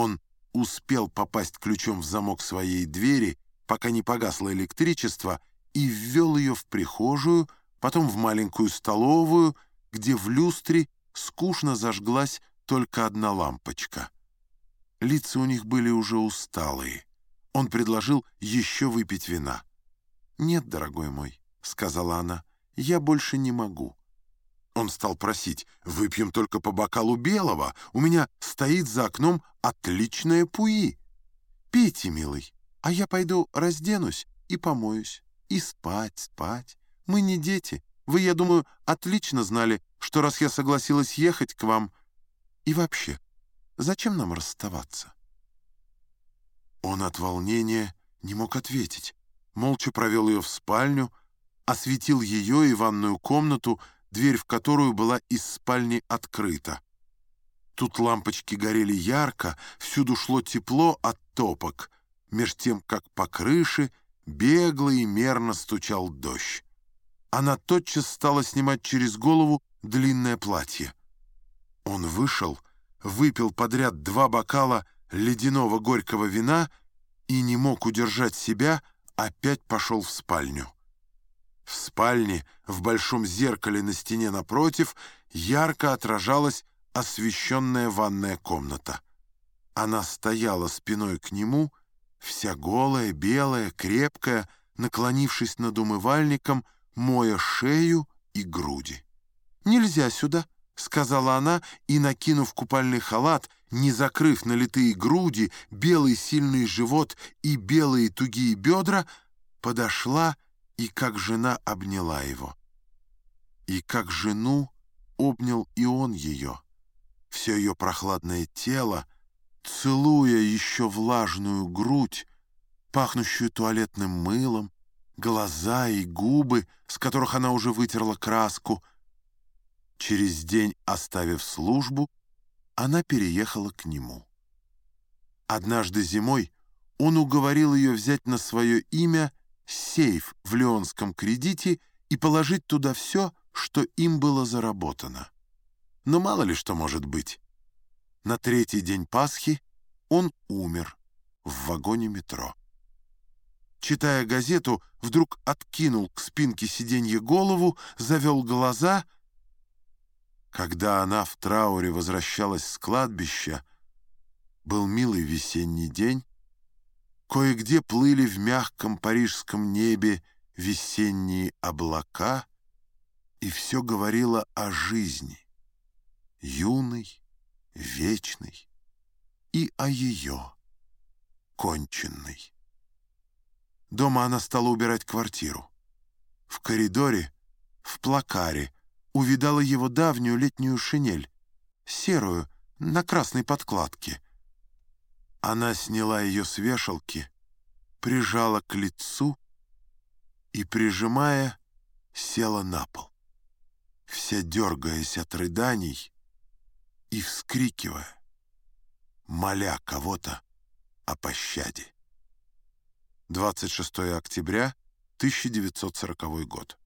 Он успел попасть ключом в замок своей двери, пока не погасло электричество, и ввел ее в прихожую, потом в маленькую столовую, где в люстре скучно зажглась только одна лампочка. Лица у них были уже усталые. Он предложил еще выпить вина. «Нет, дорогой мой», — сказала она, — «я больше не могу». Он стал просить, «Выпьем только по бокалу белого, у меня стоит за окном отличная пуи». «Пейте, милый, а я пойду разденусь и помоюсь, и спать, спать. Мы не дети. Вы, я думаю, отлично знали, что раз я согласилась ехать к вам... И вообще, зачем нам расставаться?» Он от волнения не мог ответить. Молча провел ее в спальню, осветил ее и ванную комнату, дверь в которую была из спальни открыта. Тут лампочки горели ярко, всюду шло тепло от топок, меж тем, как по крыше бегло и мерно стучал дождь. Она тотчас стала снимать через голову длинное платье. Он вышел, выпил подряд два бокала ледяного горького вина и не мог удержать себя, опять пошел в спальню. В спальне, в большом зеркале на стене напротив, ярко отражалась освещенная ванная комната. Она стояла спиной к нему, вся голая, белая, крепкая, наклонившись над умывальником, моя шею и груди. «Нельзя сюда», — сказала она, и, накинув купальный халат, не закрыв налитые груди, белый сильный живот и белые тугие бедра, подошла и как жена обняла его. И как жену обнял и он ее. Все ее прохладное тело, целуя еще влажную грудь, пахнущую туалетным мылом, глаза и губы, с которых она уже вытерла краску. Через день, оставив службу, она переехала к нему. Однажды зимой он уговорил ее взять на свое имя сейф в Леонском кредите и положить туда все, что им было заработано. Но мало ли что может быть. На третий день Пасхи он умер в вагоне метро. Читая газету, вдруг откинул к спинке сиденья голову, завел глаза — когда она в трауре возвращалась с кладбища, был милый весенний день, кое-где плыли в мягком парижском небе весенние облака, и все говорило о жизни, юной, вечной, и о ее, конченной. Дома она стала убирать квартиру. В коридоре, в плакаре — увидала его давнюю летнюю шинель, серую, на красной подкладке. Она сняла ее с вешалки, прижала к лицу и, прижимая, села на пол, вся дергаясь от рыданий и вскрикивая, моля кого-то о пощаде. 26 октября 1940 год.